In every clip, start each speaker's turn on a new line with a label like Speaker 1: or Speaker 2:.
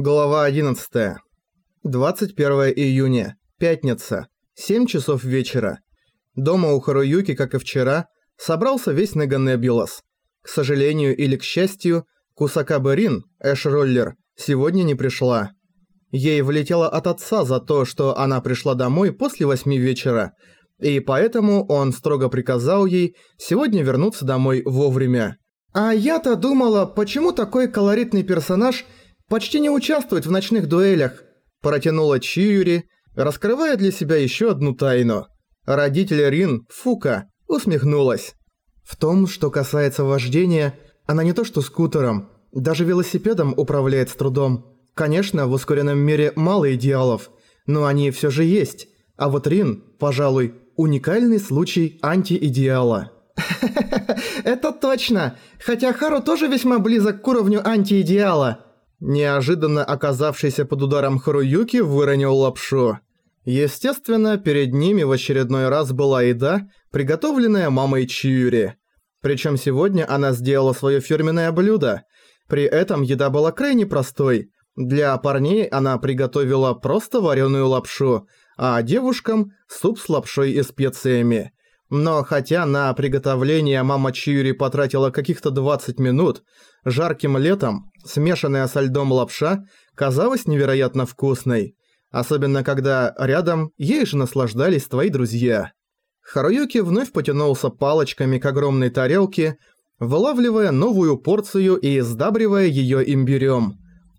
Speaker 1: Глава 11. 21 июня. Пятница. 7 часов вечера. Дома у Харуюки, как и вчера, собрался весь Неганебулас. К сожалению или к счастью, Кусака Рин, Эш-роллер, сегодня не пришла. Ей влетело от отца за то, что она пришла домой после восьми вечера, и поэтому он строго приказал ей сегодня вернуться домой вовремя. А я-то думала, почему такой колоритный персонаж – почти не участвует в ночных дуэлях», – протянула Чиюри, раскрывая для себя еще одну тайну. Родитель Рин, Фука, усмехнулась. В том, что касается вождения, она не то что скутером, даже велосипедом управляет с трудом. Конечно, в ускоренном мире мало идеалов, но они все же есть. А вот Рин, пожалуй, уникальный случай антиидеала. «Это точно! Хотя Хару тоже весьма близок к уровню антиидеала», Неожиданно оказавшийся под ударом Харуюки выронил лапшу. Естественно, перед ними в очередной раз была еда, приготовленная мамой Чиюри. Причем сегодня она сделала свое фирменное блюдо. При этом еда была крайне простой. Для парней она приготовила просто вареную лапшу, а девушкам – суп с лапшой и специями. Но хотя на приготовление мама Чиюри потратила каких-то 20 минут, жарким летом смешанная со льдом лапша казалась невероятно вкусной. Особенно когда рядом ей же наслаждались твои друзья. Харуюки вновь потянулся палочками к огромной тарелке, вылавливая новую порцию и сдабривая её имбирём.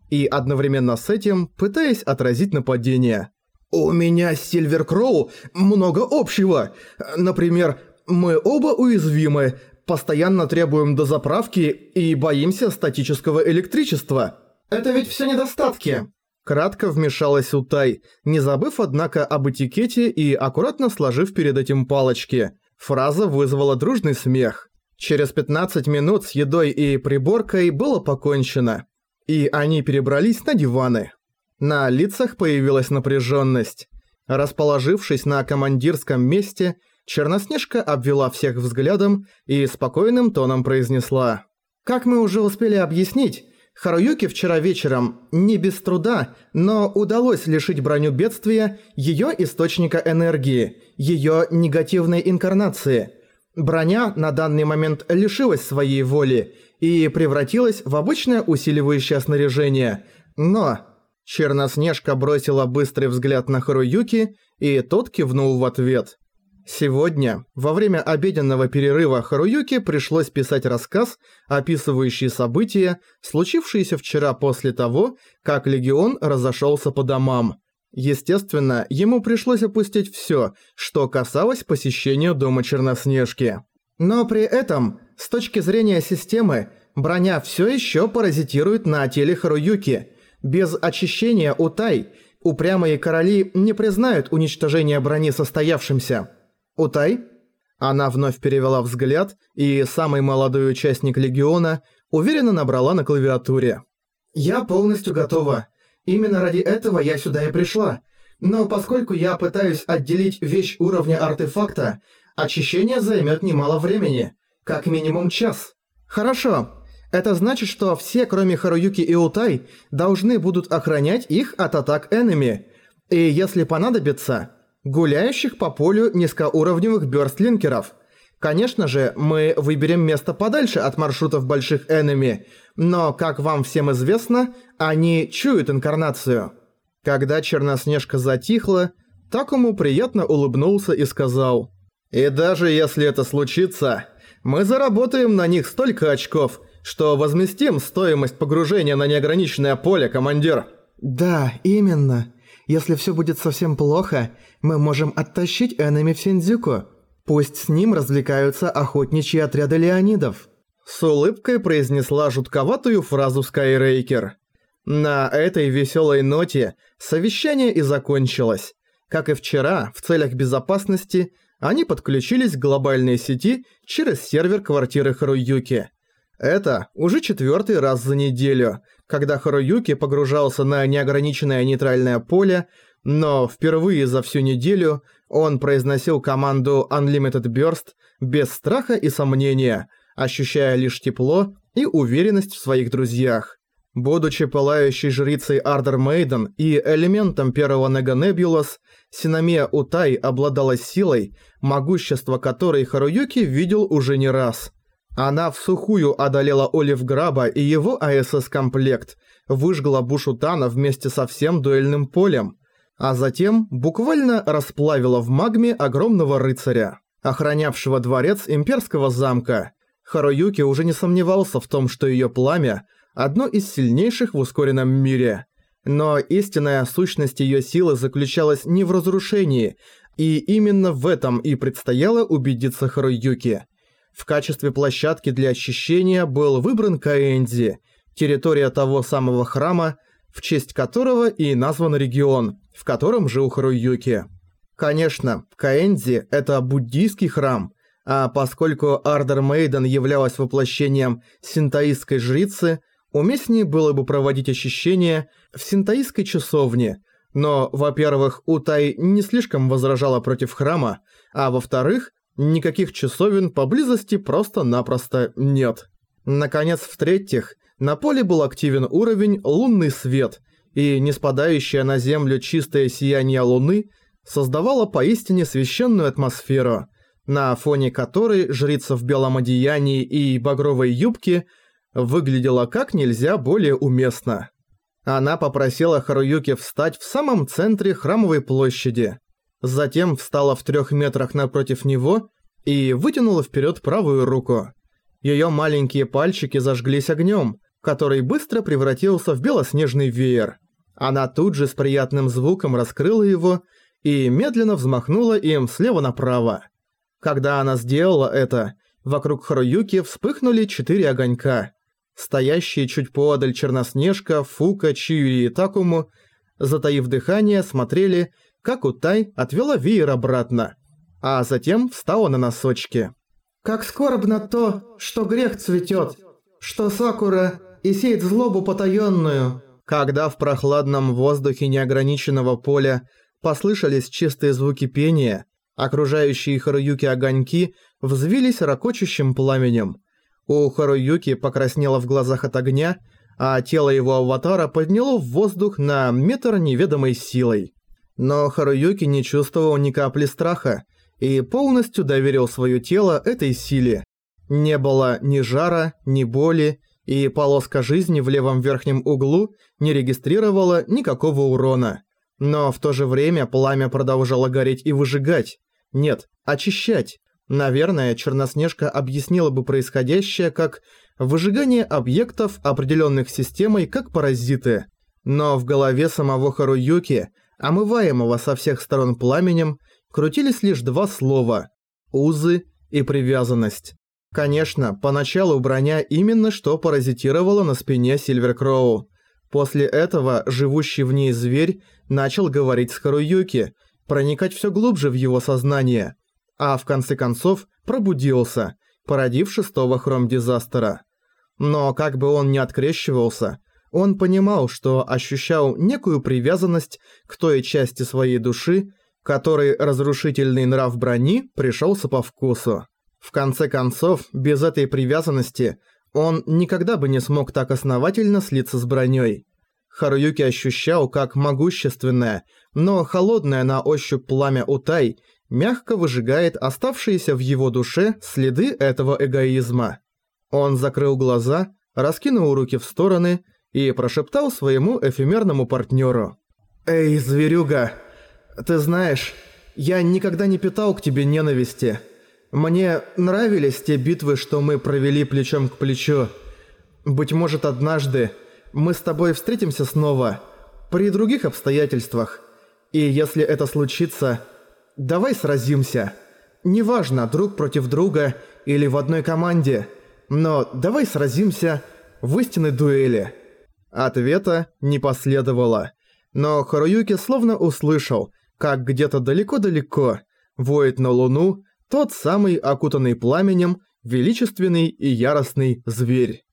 Speaker 1: И одновременно с этим пытаясь отразить нападение. «У меня с Сильвер Кроу много общего. Например, мы оба уязвимы, постоянно требуем дозаправки и боимся статического электричества. Это ведь все недостатки». Кратко вмешалась Утай, не забыв, однако, об этикете и аккуратно сложив перед этим палочки. Фраза вызвала дружный смех. Через 15 минут с едой и приборкой было покончено. И они перебрались на диваны. На лицах появилась напряженность. Расположившись на командирском месте, Черноснежка обвела всех взглядом и спокойным тоном произнесла. «Как мы уже успели объяснить, Харуюке вчера вечером, не без труда, но удалось лишить броню бедствия ее источника энергии, ее негативной инкарнации. Броня на данный момент лишилась своей воли и превратилась в обычное усиливающее снаряжение. Но Черноснежка бросила быстрый взгляд на Харуюки, и тот кивнул в ответ. Сегодня, во время обеденного перерыва Харуюки пришлось писать рассказ, описывающий события, случившиеся вчера после того, как Легион разошелся по домам. Естественно, ему пришлось опустить все, что касалось посещения дома Черноснежки. Но при этом, с точки зрения системы, броня все еще паразитирует на теле Харуюки – без очищения Утай упрямые короли не признают уничтожение брони состоявшимся. Утай? Она вновь перевела взгляд, и самый молодой участник Легиона уверенно набрала на клавиатуре. «Я полностью готова. Именно ради этого я сюда и пришла. Но поскольку я пытаюсь отделить вещь уровня артефакта, очищение займет немало времени. Как минимум час». «Хорошо. Это значит, что все, кроме Харуюки и Утай, должны будут охранять их от атак энеми. И если понадобится, гуляющих по полю низкоуровневых бёрстлинкеров. Конечно же, мы выберем место подальше от маршрутов больших энеми, но, как вам всем известно, они чуют инкарнацию. Когда Черноснежка затихла, Такому приятно улыбнулся и сказал, «И даже если это случится, мы заработаем на них столько очков, что возместим стоимость погружения на неограниченное поле, командир».
Speaker 2: «Да, именно. Если все будет совсем плохо, мы можем оттащить Эннами в Синдзюку. Пусть с ним развлекаются охотничьи отряды леонидов».
Speaker 1: С улыбкой произнесла жутковатую фразу Скайрейкер. На этой веселой ноте совещание и закончилось. Как и вчера, в целях безопасности, они подключились к глобальной сети через сервер квартиры Харуюки. Это уже четвертый раз за неделю, когда Харуюки погружался на неограниченное нейтральное поле, но впервые за всю неделю он произносил команду Unlimited Burst без страха и сомнения, ощущая лишь тепло и уверенность в своих друзьях. Будучи пылающей жрицей Ардер Мейден и элементом первого Нега Небулас, Синамия Утай обладала силой, могущество которой Харуюки видел уже не раз. Она в сухую одолела Олив Граба и его АСС-комплект, выжгла Бушутана вместе со всем дуэльным полем, а затем буквально расплавила в магме огромного рыцаря, охранявшего дворец имперского замка. Харуюки уже не сомневался в том, что ее пламя – одно из сильнейших в ускоренном мире. Но истинная сущность ее силы заключалась не в разрушении, и именно в этом и предстояло убедиться Харуюки. В качестве площадки для очищения был выбран Каэнди, территория того самого храма, в честь которого и назван регион, в котором жил Харуюки. Конечно, Каэнди – это буддийский храм, а поскольку Ардер Мейден являлась воплощением синтоистской жрицы, Уместнее было бы проводить ощущения в синтаистской часовне, но, во-первых, Утай не слишком возражала против храма, а во-вторых, никаких часовен поблизости просто-напросто нет. Наконец, в-третьих, на поле был активен уровень «Лунный свет», и неспадающее на землю чистое сияние луны создавало поистине священную атмосферу, на фоне которой жрица в белом одеянии и багровой юбке – выглядела как нельзя более уместно. Она попросила Харуюки встать в самом центре храмовой площади. Затем встала в трех метрах напротив него и вытянула вперед правую руку. Ее маленькие пальчики зажглись огнем, который быстро превратился в белоснежный веер. Она тут же с приятным звуком раскрыла его и медленно взмахнула им слева направо. Когда она сделала это, вокруг Харуюки вспыхнули четыре огонька. Стоящие чуть поодаль Черноснежка, Фука, Чиури и Такому, затаив дыхание, смотрели, как Утай отвела веер обратно, а затем встала на носочки.
Speaker 2: «Как скорбно то, что грех цветет, что Сакура и сеет злобу потаённую».
Speaker 1: Когда в прохладном воздухе неограниченного поля послышались чистые звуки пения, окружающие Харуюки огоньки взвились ракочущим пламенем – у Харуюки покраснело в глазах от огня, а тело его аватара подняло в воздух на метр неведомой силой. Но Харуюки не чувствовал ни капли страха и полностью доверил свое тело этой силе. Не было ни жара, ни боли, и полоска жизни в левом верхнем углу не регистрировала никакого урона. Но в то же время пламя продолжало гореть и выжигать. Нет, очищать. Наверное, Черноснежка объяснила бы происходящее как выжигание объектов, определенных системой, как паразиты. Но в голове самого Харуюки, омываемого со всех сторон пламенем, крутились лишь два слова – «узы» и «привязанность». Конечно, поначалу броня именно что паразитировала на спине Сильверкроу. После этого живущий в ней зверь начал говорить с Харуюки, проникать все глубже в его сознание – а в конце концов пробудился, породив шестого хром-дизастера. Но как бы он ни открещивался, он понимал, что ощущал некую привязанность к той части своей души, которой разрушительный нрав брони пришелся по вкусу. В конце концов, без этой привязанности он никогда бы не смог так основательно слиться с броней. Харуюки ощущал, как могущественное, но холодное на ощупь пламя Утай мягко выжигает оставшиеся в его душе следы этого эгоизма. Он закрыл глаза, раскинул руки в стороны и прошептал своему эфемерному партнеру.
Speaker 2: «Эй, зверюга, ты знаешь, я никогда не питал к тебе ненависти. Мне нравились те битвы, что мы провели плечом к плечу. Быть может, однажды мы с тобой встретимся снова, при других обстоятельствах. И если это случится, Давай сразимся. Неважно, друг против друга или в одной команде, но давай сразимся в истинной дуэли».
Speaker 1: Ответа не последовало, но Харуюки словно услышал, как где-то далеко-далеко воет на луну тот самый окутанный пламенем величественный и яростный зверь.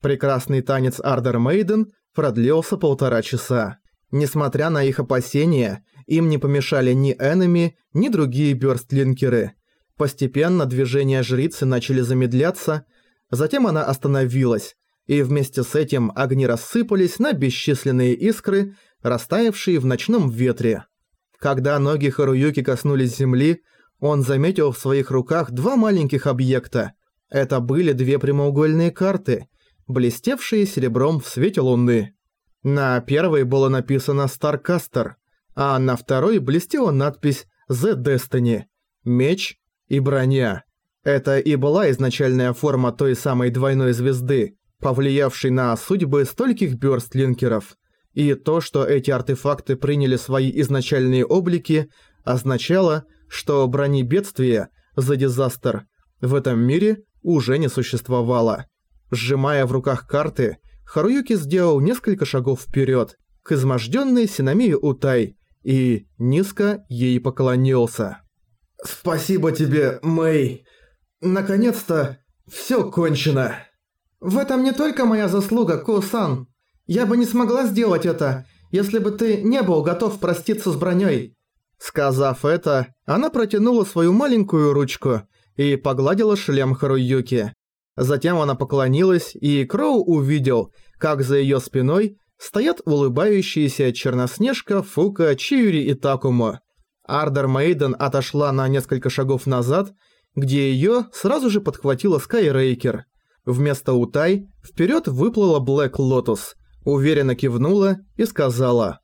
Speaker 1: Прекрасный танец Ардер Мейден продлился полтора часа. Несмотря на их опасения, им не помешали ни энеми, ни другие бёрстлинкеры. Постепенно движения жрицы начали замедляться, затем она остановилась, и вместе с этим огни рассыпались на бесчисленные искры, растаявшие в ночном ветре. Когда ноги Харуюки коснулись земли, он заметил в своих руках два маленьких объекта. Это были две прямоугольные карты, блестевшие серебром в свете луны. На первой было написано «Старкастер», а на второй блестела надпись «The Destiny» – «Меч и броня». Это и была изначальная форма той самой двойной звезды, повлиявшей на судьбы стольких бёрстлинкеров. И то, что эти артефакты приняли свои изначальные облики, означало, что брони бедствия, The Disaster, в этом мире уже не существовало. Сжимая в руках карты, Харуюки сделал несколько шагов вперед к изможденной Синамии Утай и низко ей поклонился.
Speaker 2: «Спасибо тебе, Мэй. Наконец-то все кончено».
Speaker 3: «В этом не только моя заслуга, Ко-сан. Я бы не смогла сделать это, если бы ты не был готов проститься с броней.
Speaker 1: Сказав это, она протянула свою маленькую ручку и погладила шлем Харуюки. Затем она поклонилась, и Кроу увидел, как за её спиной стоят улыбающиеся Черноснежка, Фука, Чиури и Такумо. Ардер Мейден отошла на несколько шагов назад, где её сразу же подхватила Скайрейкер. Вместо Утай вперёд выплыла Блэк Лотус, уверенно кивнула и сказала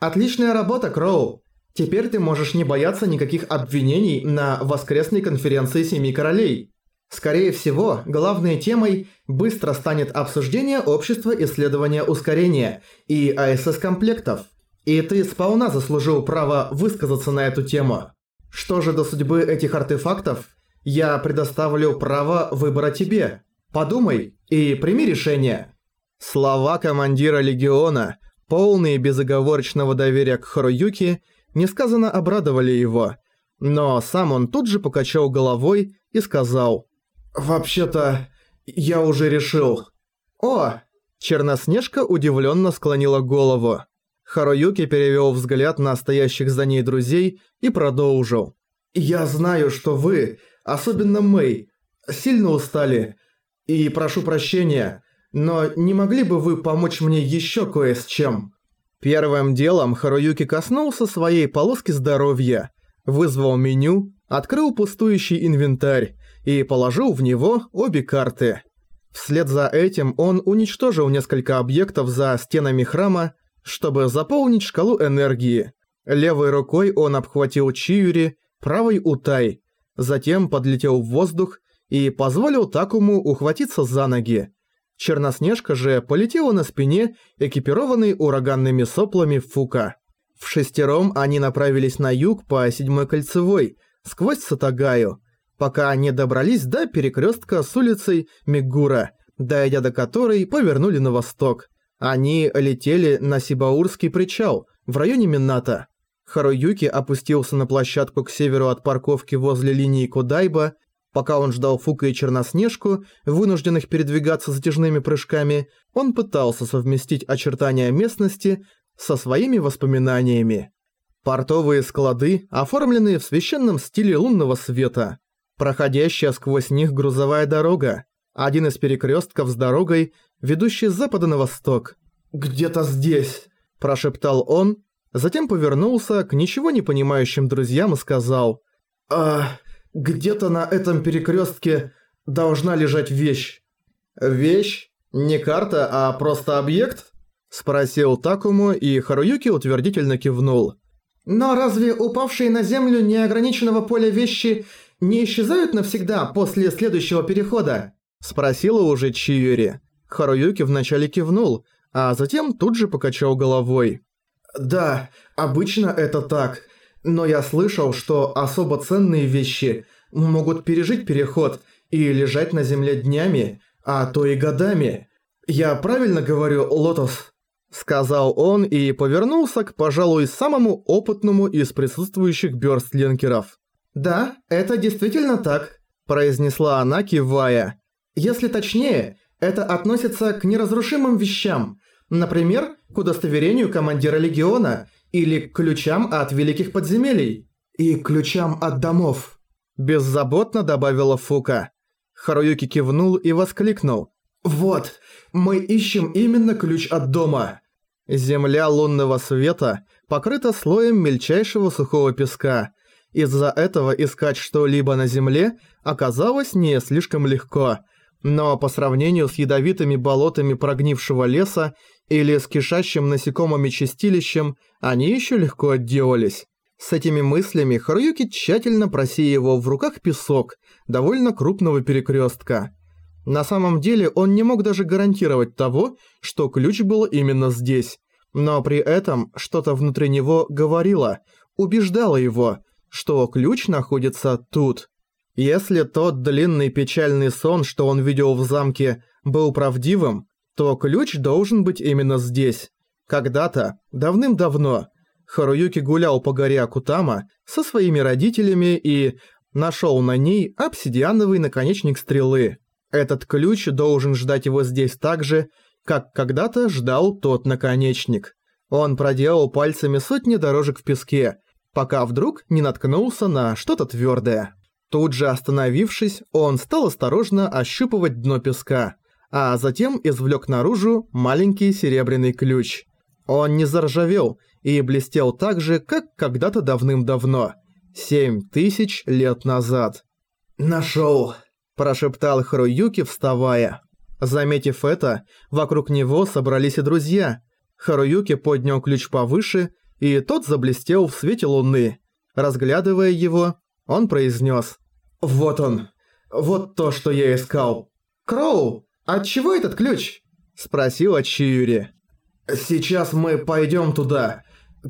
Speaker 3: «Отличная работа, Кроу! Теперь ты можешь не бояться никаких обвинений на воскресной конференции Семи Королей». Скорее всего, главной темой быстро станет обсуждение общества исследования ускорения и АСС-комплектов. И ты сполна заслужил право высказаться на эту тему. Что же до судьбы этих артефактов, я предоставлю право выбора тебе. Подумай и прими решение.
Speaker 1: Слова командира Легиона, полные безоговорочного доверия к Харуюки, несказанно обрадовали его. Но сам он тут же покачал головой и сказал
Speaker 2: «Вообще-то, я уже решил».
Speaker 1: «О!» Черноснежка удивленно склонила голову. Харуюки перевел взгляд на стоящих за ней друзей и продолжил.
Speaker 2: «Я знаю, что вы, особенно Мэй, сильно устали. И прошу прощения, но не могли бы вы помочь мне еще кое с чем?»
Speaker 1: Первым делом Харуюки коснулся своей полоски здоровья, вызвал меню, открыл пустующий инвентарь и положил в него обе карты. Вслед за этим он уничтожил несколько объектов за стенами храма, чтобы заполнить шкалу энергии. Левой рукой он обхватил Чиюри, правой Утай, затем подлетел в воздух и позволил Такому ухватиться за ноги. Черноснежка же полетела на спине, экипированной ураганными соплами Фука. В шестером они направились на юг по седьмой кольцевой, сквозь Сатагаю, пока они добрались до перекрестка с улицей Мигура, дойдя до которой повернули на восток. Они летели на Сибаурский причал, в районе Минната. Харуюки опустился на площадку к северу от парковки возле линии Кудайба. Пока он ждал Фука и Черноснежку, вынужденных передвигаться затяжными прыжками, он пытался совместить очертания местности со своими воспоминаниями. Портовые склады, оформленные в священном стиле лунного света. Проходящая сквозь них грузовая дорога. Один из перекрестков с дорогой, ведущий с запада на восток.
Speaker 2: «Где-то здесь», –
Speaker 1: прошептал он, затем повернулся к ничего не понимающим друзьям и сказал
Speaker 2: «А, где-то на этом перекрестке должна лежать вещь».
Speaker 1: «Вещь? Не карта, а просто объект?» – спросил Такому, и Харуюки утвердительно кивнул.
Speaker 3: Но разве упавшие на землю неограниченного поля вещи не исчезают навсегда после следующего перехода?»
Speaker 1: Спросила уже Чиюри. Харуюки вначале кивнул, а затем тут же покачал головой.
Speaker 2: «Да, обычно это так. Но я слышал, что особо ценные вещи могут пережить переход и лежать на земле днями, а то и годами. Я правильно говорю, Лотос?»
Speaker 1: Сказал он и повернулся к, пожалуй, самому опытному из присутствующих бёрстлинкеров.
Speaker 3: «Да, это действительно так», –
Speaker 1: произнесла она, кивая.
Speaker 3: «Если точнее, это относится к неразрушимым вещам, например, к удостоверению командира легиона или к ключам от великих подземелий
Speaker 2: и ключам от домов», –
Speaker 1: беззаботно добавила Фука. Харуюки кивнул и воскликнул.
Speaker 3: Вот, мы ищем именно ключ от дома.
Speaker 1: Земля лунного света покрыта слоем мельчайшего сухого песка. Из-за этого искать что-либо на земле оказалось не слишком легко. Но по сравнению с ядовитыми болотами прогнившего леса или с кишащим насекомыми чистилищем, они еще легко отделались. С этими мыслями Харуюки тщательно просеивал в руках песок довольно крупного перекрестка. На самом деле он не мог даже гарантировать того, что ключ был именно здесь. Но при этом что-то внутри него говорило, убеждало его, что ключ находится тут. Если тот длинный печальный сон, что он видел в замке, был правдивым, то ключ должен быть именно здесь. Когда-то, давным-давно, Харуюки гулял по горе Акутама со своими родителями и нашел на ней обсидиановый наконечник стрелы. Этот ключ должен ждать его здесь так же, как когда-то ждал тот наконечник. Он проделал пальцами сотни дорожек в песке, пока вдруг не наткнулся на что-то твердое. Тут же остановившись, он стал осторожно ощупывать дно песка, а затем извлек наружу маленький серебряный ключ. Он не заржавел и блестел так же, как когда-то давным-давно. Семь тысяч лет назад.
Speaker 3: «Нашёл!»
Speaker 1: прошептал Харуюки, вставая. Заметив это, вокруг него собрались и друзья. Харуюки поднял ключ повыше, и тот заблестел в свете луны. Разглядывая его, он произнес:
Speaker 3: «Вот он. Вот то, что я искал. Кроу, от чего этот ключ?»
Speaker 1: – спросила Чиюри.
Speaker 3: «Сейчас мы пойдем туда.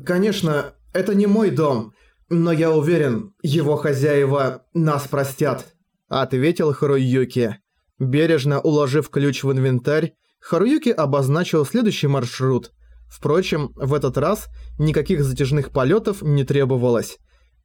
Speaker 3: Конечно, это не мой дом, но я уверен, его хозяева нас простят».
Speaker 1: – ответил Харуюки. Бережно уложив ключ в инвентарь, Харуюки обозначил следующий маршрут. Впрочем, в этот раз никаких затяжных полетов не требовалось.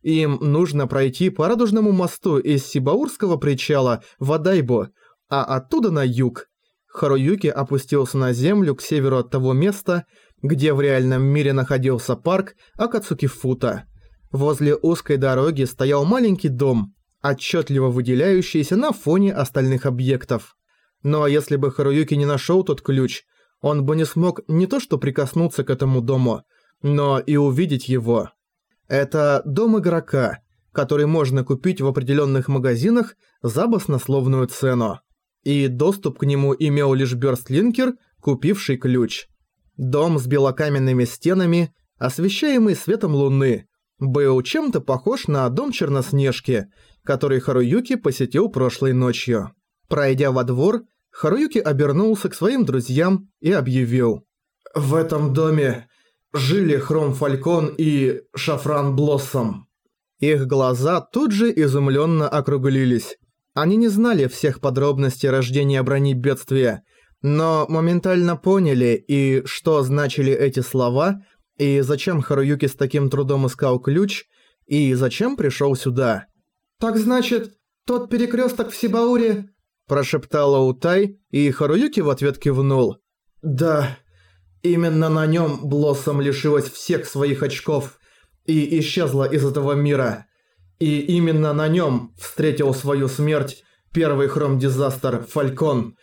Speaker 1: Им нужно пройти по радужному мосту из Сибаурского причала в Адайбо, а оттуда на юг. Харуюки опустился на землю к северу от того места, где в реальном мире находился парк Акацуки-Фута. Возле узкой дороги стоял маленький дом, отчетливо выделяющийся на фоне остальных объектов. Но если бы Харуюки не нашел тот ключ, он бы не смог не то что прикоснуться к этому дому, но и увидеть его. Это дом игрока, который можно купить в определенных магазинах за баснословную цену. И доступ к нему имел лишь Бёрстлинкер, купивший ключ. Дом с белокаменными стенами, освещаемый светом луны, был чем-то похож на дом Черноснежки – который Харуюки посетил прошлой ночью. Пройдя во двор, Харуюки обернулся к своим друзьям и объявил.
Speaker 3: «В этом доме жили Хром Фалькон и Шафран Блоссом».
Speaker 1: Их глаза тут же изумленно округлились. Они не знали всех подробностей рождения брони бедствия, но моментально поняли и что значили эти слова, и зачем Харуюки с таким трудом искал ключ, и зачем пришел сюда.
Speaker 3: «Так значит, тот перекресток в Сибауре...»
Speaker 1: Прошептала Утай, и Харуюки в ответ кивнул.
Speaker 3: «Да, именно на нем Блоссом лишилась всех своих очков и исчезла из этого мира. И именно на нем встретил свою смерть первый хром-дизастер Фалькон.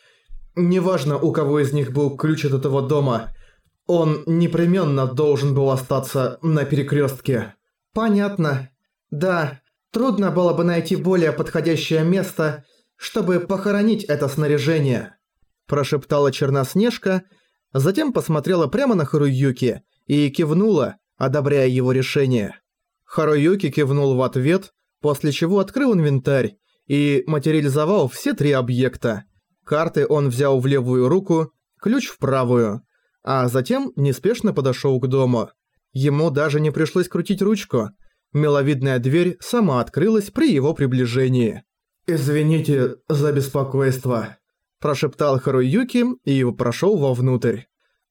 Speaker 3: Неважно, у кого из них был ключ от этого дома, он непременно должен был остаться на перекрестке.
Speaker 2: «Понятно. Да, Трудно было бы найти более подходящее место, чтобы похоронить это снаряжение.
Speaker 1: Прошептала Черноснежка, затем посмотрела прямо на Харуюки и кивнула, одобряя его решение. Харуюки кивнул в ответ, после чего открыл инвентарь и материализовал все три объекта. Карты он взял в левую руку, ключ в правую, а затем неспешно подошел к дому. Ему даже не пришлось крутить ручку – Миловидная дверь сама открылась при его приближении.
Speaker 3: «Извините за беспокойство», –
Speaker 1: прошептал Харуюки и прошел вовнутрь.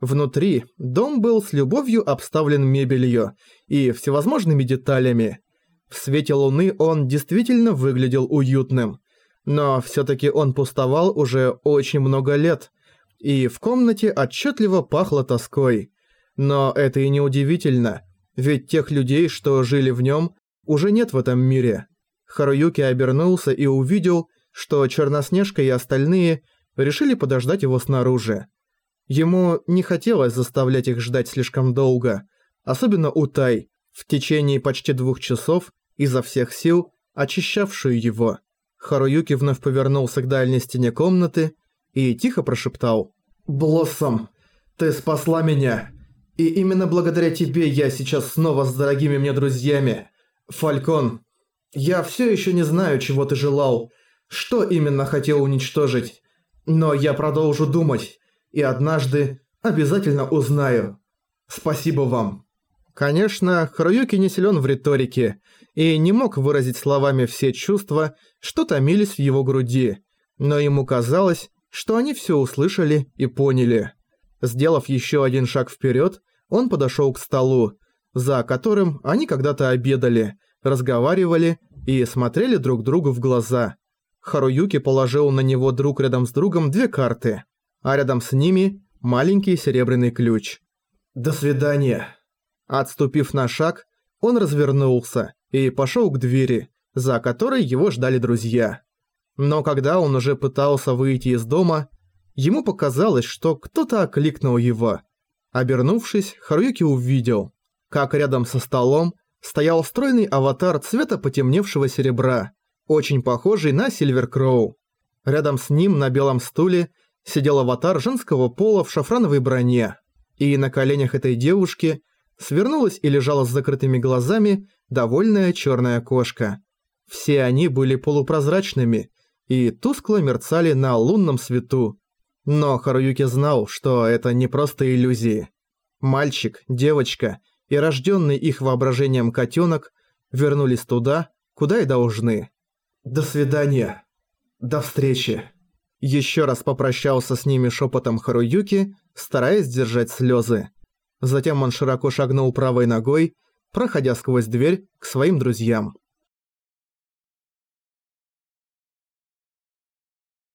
Speaker 1: Внутри дом был с любовью обставлен мебелью и всевозможными деталями. В свете луны он действительно выглядел уютным. Но всё-таки он пустовал уже очень много лет, и в комнате отчетливо пахло тоской. Но это и не удивительно, ведь тех людей, что жили в нем, уже нет в этом мире. Харуюки обернулся и увидел, что Черноснежка и остальные решили подождать его снаружи. Ему не хотелось заставлять их ждать слишком долго, особенно Утай, в течение почти двух часов, изо всех сил, очищавшую его. Харуюки вновь повернулся к дальней стене комнаты и тихо прошептал
Speaker 3: «Блоссом, ты спасла меня, и именно благодаря тебе я сейчас снова с дорогими мне друзьями. Фалькон, я все еще не знаю, чего ты желал, что именно хотел уничтожить, но я продолжу думать, и однажды обязательно узнаю. Спасибо вам».
Speaker 1: Конечно, Харуюки не силен в риторике и не мог выразить словами все чувства, что томились в его груди, но ему казалось, что они все услышали и поняли. Сделав еще один шаг вперед, он подошел к столу, за которым они когда-то обедали, разговаривали и смотрели друг другу в глаза. Харуюки положил на него друг рядом с другом две карты, а рядом с ними маленький серебряный ключ.
Speaker 3: «До свидания».
Speaker 1: Отступив на шаг, он развернулся и пошел к двери, за которой его ждали друзья. Но когда он уже пытался выйти из дома, ему показалось, что кто-то окликнул его. Обернувшись, Харуюки увидел, как рядом со столом стоял стройный аватар цвета потемневшего серебра, очень похожий на Сильвер Кроу. Рядом с ним на белом стуле сидел аватар женского пола в шафрановой броне, и на коленях этой девушки свернулась и лежала с закрытыми глазами довольная черная кошка. Все они были полупрозрачными и тускло мерцали на лунном свету. Но Харуюки знал, что это не просто иллюзии. Мальчик, девочка и рожденный их воображением котенок вернулись туда, куда и должны.
Speaker 3: «До свидания. До встречи».
Speaker 1: Еще раз попрощался с ними шепотом Харуюки, стараясь держать слезы. Затем он широко шагнул правой ногой, проходя сквозь дверь к своим друзьям.